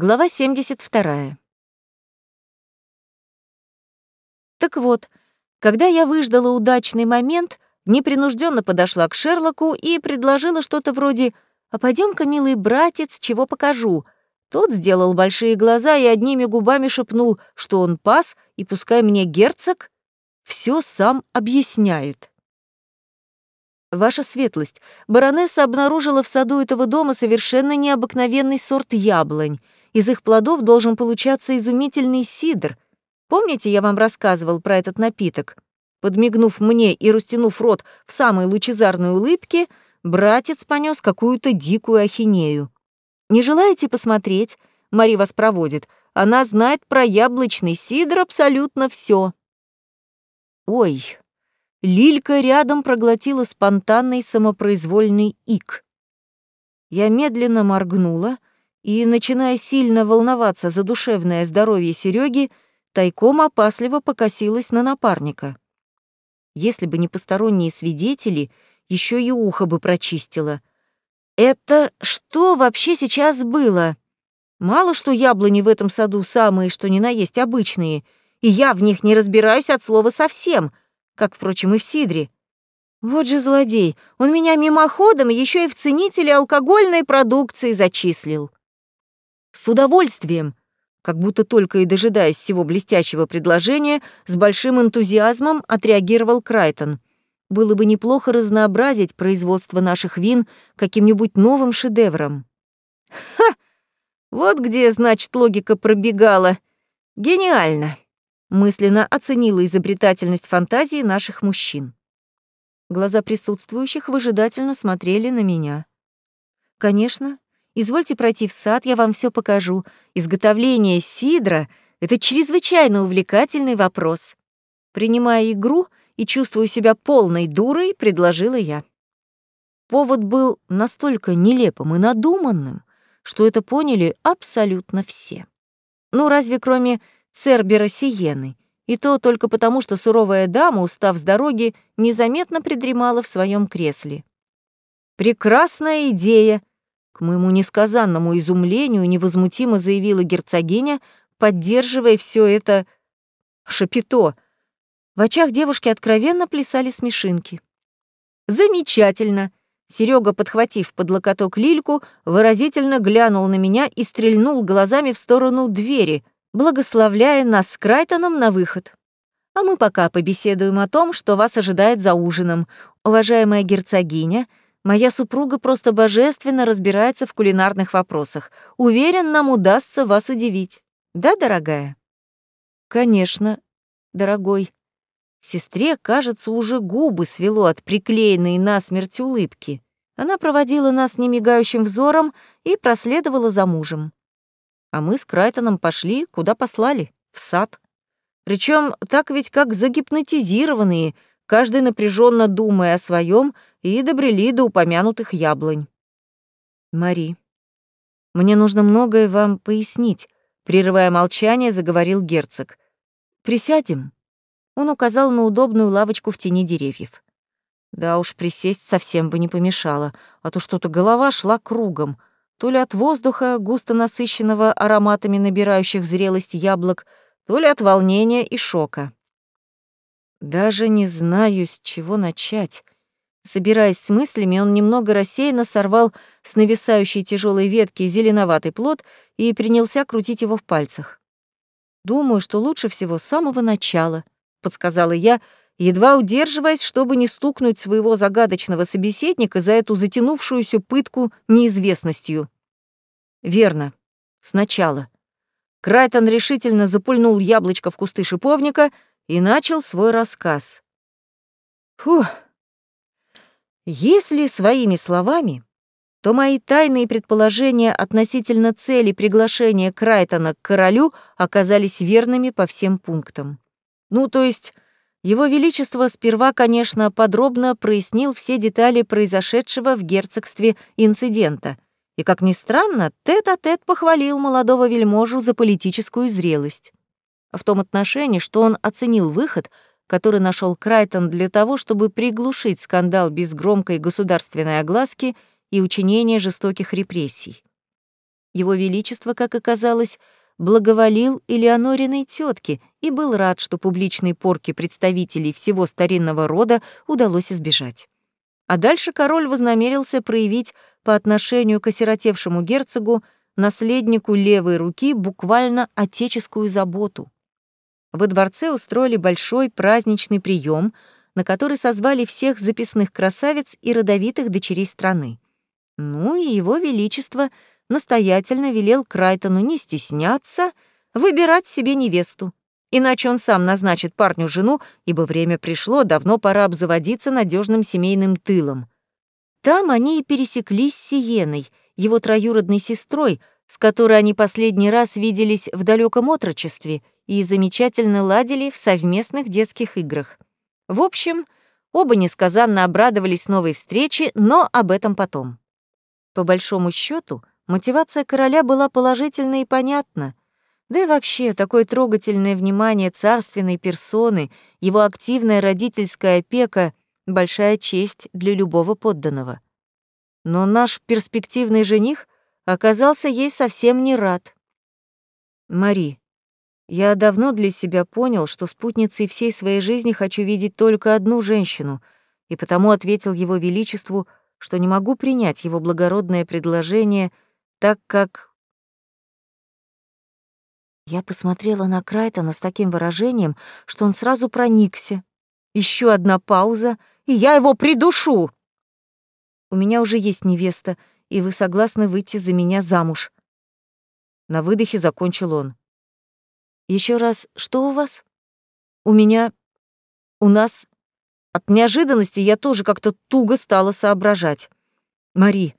Глава 72. Так вот, когда я выждала удачный момент, непринужденно подошла к Шерлоку и предложила что-то вроде «А пойдем-ка, милый братец, чего покажу». Тот сделал большие глаза и одними губами шепнул, что он пас, и пускай мне герцог все сам объясняет. Ваша светлость, баронесса обнаружила в саду этого дома совершенно необыкновенный сорт яблонь — из их плодов должен получаться изумительный сидр. Помните, я вам рассказывал про этот напиток? Подмигнув мне и растянув рот в самой лучезарной улыбке, братец понес какую-то дикую ахинею. «Не желаете посмотреть?» Мари вас проводит. Она знает про яблочный сидр абсолютно все. Ой, Лилька рядом проглотила спонтанный самопроизвольный ик. Я медленно моргнула, и, начиная сильно волноваться за душевное здоровье Сереги, тайком опасливо покосилась на напарника. Если бы не посторонние свидетели, еще и ухо бы прочистила. Это что вообще сейчас было? Мало что яблони в этом саду самые, что ни на есть обычные, и я в них не разбираюсь от слова совсем, как, впрочем, и в сидре. Вот же злодей, он меня мимоходом еще и в ценители алкогольной продукции зачислил. С удовольствием, как будто только и дожидаясь всего блестящего предложения, с большим энтузиазмом отреагировал Крайтон. Было бы неплохо разнообразить производство наших вин каким-нибудь новым шедевром. Ха! Вот где, значит, логика пробегала. Гениально! Мысленно оценила изобретательность фантазии наших мужчин. Глаза присутствующих выжидательно смотрели на меня. Конечно, Извольте пройти в сад, я вам все покажу. Изготовление сидра — это чрезвычайно увлекательный вопрос. Принимая игру и чувствуя себя полной дурой, предложила я. Повод был настолько нелепым и надуманным, что это поняли абсолютно все. Ну, разве кроме Цербера Сиены, и то только потому, что суровая дама, устав с дороги, незаметно придремала в своем кресле. «Прекрасная идея!» К моему несказанному изумлению невозмутимо заявила герцогиня, поддерживая все это шапито. В очах девушки откровенно плясали смешинки. «Замечательно!» Серега, подхватив под локоток лильку, выразительно глянул на меня и стрельнул глазами в сторону двери, благословляя нас с Крайтоном на выход. А мы пока побеседуем о том, что вас ожидает за ужином. Уважаемая герцогиня, Моя супруга просто божественно разбирается в кулинарных вопросах. Уверен, нам удастся вас удивить. Да, дорогая? Конечно, дорогой. Сестре, кажется, уже губы свело от приклеенной насмерть улыбки. Она проводила нас немигающим взором и проследовала за мужем. А мы с Крайтоном пошли, куда послали, в сад. Причем так ведь как загипнотизированные, каждый напряженно думая о своем и добрели до упомянутых яблонь. Мари, мне нужно многое вам пояснить, прерывая молчание, заговорил герцог. Присядем. Он указал на удобную лавочку в тени деревьев. Да уж, присесть совсем бы не помешало, а то что-то голова шла кругом, то ли от воздуха, густо насыщенного ароматами набирающих зрелость яблок, то ли от волнения и шока. Даже не знаю, с чего начать. Собираясь с мыслями, он немного рассеянно сорвал с нависающей тяжелой ветки зеленоватый плод и принялся крутить его в пальцах. «Думаю, что лучше всего с самого начала», — подсказала я, едва удерживаясь, чтобы не стукнуть своего загадочного собеседника за эту затянувшуюся пытку неизвестностью. «Верно. Сначала». Крайтон решительно запульнул яблочко в кусты шиповника и начал свой рассказ. «Фух!» Если своими словами, то мои тайные предположения относительно цели приглашения Крайтона к королю оказались верными по всем пунктам. Ну, то есть, его Величество сперва, конечно, подробно прояснил все детали произошедшего в герцогстве инцидента, и, как ни странно, тет-а-тет -тет похвалил молодого вельможу за политическую зрелость. В том отношении, что он оценил выход — который нашел Крайтон для того, чтобы приглушить скандал без громкой государственной огласки и учинения жестоких репрессий. Его Величество, как оказалось, благоволил Элеонориной тетке и был рад, что публичной порки представителей всего старинного рода удалось избежать. А дальше король вознамерился проявить по отношению к осиротевшему герцогу, наследнику левой руки, буквально отеческую заботу. Во дворце устроили большой праздничный прием, на который созвали всех записных красавиц и родовитых дочерей страны. Ну и его величество настоятельно велел Крайтону не стесняться, выбирать себе невесту. Иначе он сам назначит парню жену, ибо время пришло, давно пора обзаводиться надежным семейным тылом. Там они и пересеклись с Сиеной, его троюродной сестрой, с которой они последний раз виделись в далеком отрочестве и замечательно ладили в совместных детских играх. В общем, оба несказанно обрадовались новой встрече, но об этом потом. По большому счету, мотивация короля была положительна и понятна. Да и вообще, такое трогательное внимание царственной персоны, его активная родительская опека — большая честь для любого подданного. Но наш перспективный жених оказался ей совсем не рад. «Мари, я давно для себя понял, что спутницей всей своей жизни хочу видеть только одну женщину, и потому ответил его величеству, что не могу принять его благородное предложение, так как я посмотрела на Крайтона с таким выражением, что он сразу проникся. Еще одна пауза, и я его придушу. У меня уже есть невеста, и вы согласны выйти за меня замуж. На выдохе закончил он. Еще раз, что у вас? У меня... У нас... От неожиданности я тоже как-то туго стала соображать. Мари,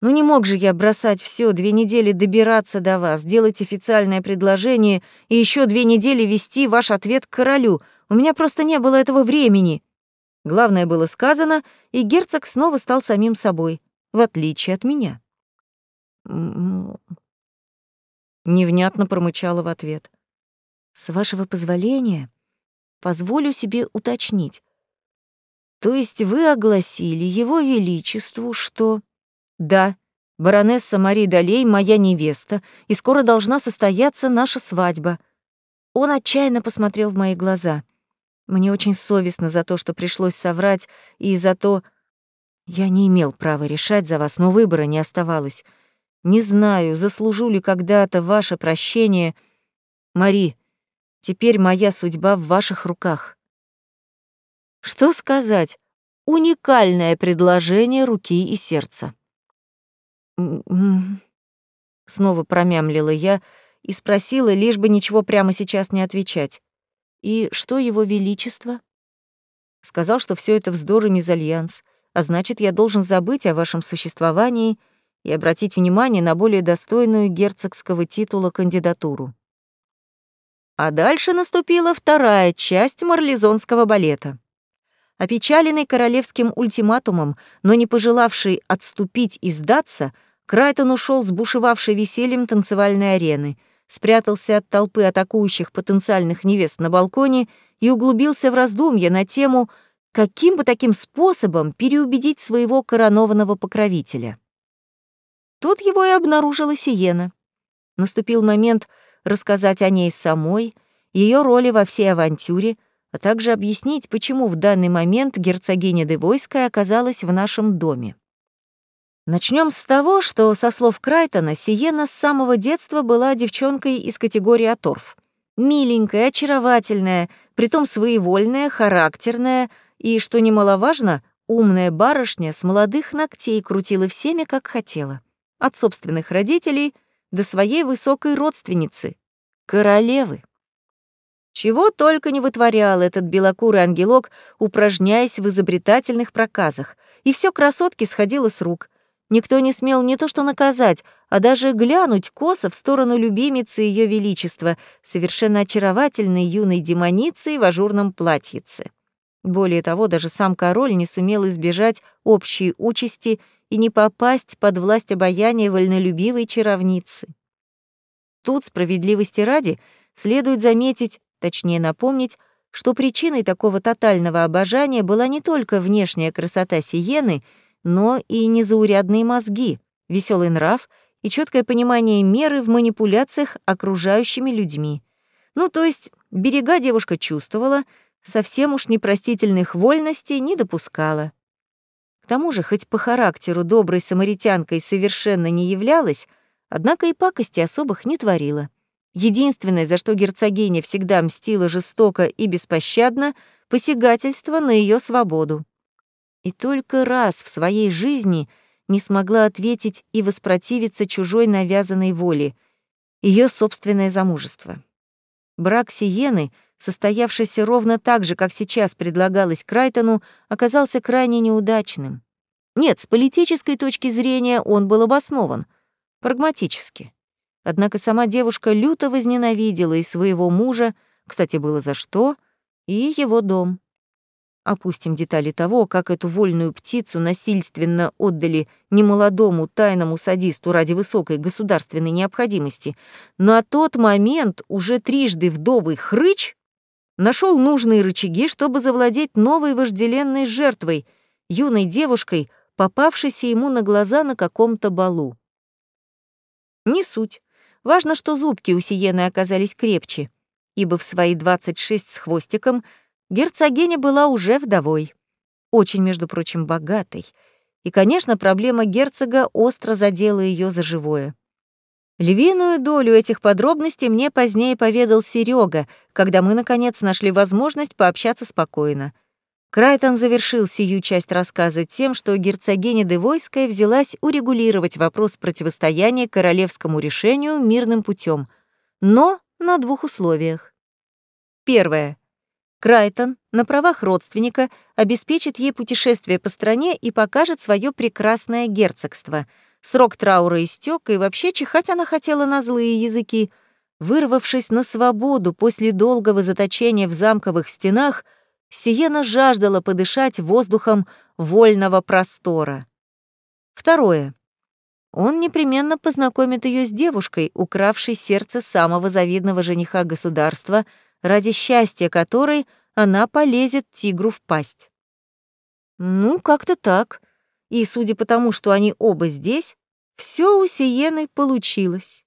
ну не мог же я бросать все, две недели добираться до вас, делать официальное предложение и еще две недели вести ваш ответ к королю. У меня просто не было этого времени. Главное было сказано, и герцог снова стал самим собой, в отличие от меня. Невнятно промычала в ответ. «С вашего позволения, позволю себе уточнить. То есть вы огласили его величеству, что...» Да, баронесса Мари Долей моя невеста, и скоро должна состояться наша свадьба. Он отчаянно посмотрел в мои глаза. Мне очень совестно за то, что пришлось соврать, и за то... Я не имел права решать за вас, но выбора не оставалось. Не знаю, заслужу ли когда-то ваше прощение. Мари, теперь моя судьба в ваших руках. Что сказать? Уникальное предложение руки и сердца. Снова промямлила я и спросила, лишь бы ничего прямо сейчас не отвечать. «И что его величество?» Сказал, что все это вздор и мезальянс, а значит, я должен забыть о вашем существовании и обратить внимание на более достойную герцогского титула кандидатуру. А дальше наступила вторая часть марлезонского балета. Опечаленный королевским ультиматумом, но не пожелавший отступить и сдаться — Крайтон ушел с бушевавшей весельем танцевальной арены, спрятался от толпы атакующих потенциальных невест на балконе и углубился в раздумья на тему, каким бы таким способом переубедить своего коронованного покровителя. Тут его и обнаружила Сиена. Наступил момент рассказать о ней самой, ее роли во всей авантюре, а также объяснить, почему в данный момент герцогиня Девойская оказалась в нашем доме. Начнем с того, что, со слов Крайтона, Сиена с самого детства была девчонкой из категории Аторф. Миленькая, очаровательная, притом своевольная, характерная и, что немаловажно, умная барышня с молодых ногтей крутила всеми, как хотела. От собственных родителей до своей высокой родственницы — королевы. Чего только не вытворял этот белокурый ангелок, упражняясь в изобретательных проказах, и все красотки сходило с рук — Никто не смел не то что наказать, а даже глянуть косо в сторону любимицы Ее Величества, совершенно очаровательной юной демоницы в ажурном платьице. Более того, даже сам король не сумел избежать общей участи и не попасть под власть обаяния вольнолюбивой чаровницы. Тут, справедливости ради, следует заметить, точнее напомнить, что причиной такого тотального обожания была не только внешняя красота Сиены — но и незаурядные мозги, веселый нрав и четкое понимание меры в манипуляциях окружающими людьми. Ну, то есть берега девушка чувствовала, совсем уж непростительных вольностей не допускала. Тому же, хоть по характеру доброй самаритянкой совершенно не являлась, однако и пакости особых не творила. Единственное, за что герцогиня всегда мстила жестоко и беспощадно, посягательство на ее свободу. И только раз в своей жизни не смогла ответить и воспротивиться чужой навязанной воле — ее собственное замужество. Брак Сиены, состоявшийся ровно так же, как сейчас предлагалось Крайтону, оказался крайне неудачным. Нет, с политической точки зрения он был обоснован, прагматически. Однако сама девушка люто возненавидела и своего мужа, кстати, было за что, и его дом. Опустим детали того, как эту вольную птицу насильственно отдали немолодому тайному садисту ради высокой государственной необходимости. На тот момент уже трижды вдовый хрыч нашел нужные рычаги, чтобы завладеть новой вожделенной жертвой, юной девушкой, попавшейся ему на глаза на каком-то балу. Не суть. Важно, что зубки у Сиены оказались крепче, ибо в свои 26 с хвостиком герцогиня была уже вдовой. Очень, между прочим, богатой. И, конечно, проблема герцога остро задела ее за живое. Львиную долю этих подробностей мне позднее поведал Серега, когда мы, наконец, нашли возможность пообщаться спокойно. Крайтон завершил сию часть рассказа тем, что герцогиня Девойская взялась урегулировать вопрос противостояния королевскому решению мирным путем, но на двух условиях. Первое. Крайтон на правах родственника обеспечит ей путешествие по стране и покажет свое прекрасное герцогство. Срок траура истек, и вообще чихать она хотела на злые языки. Вырвавшись на свободу после долгого заточения в замковых стенах, Сиена жаждала подышать воздухом вольного простора. Второе. Он непременно познакомит ее с девушкой, укравшей сердце самого завидного жениха государства, ради счастья которой она полезет тигру в пасть. Ну, как-то так. И судя по тому, что они оба здесь, все у Сиены получилось.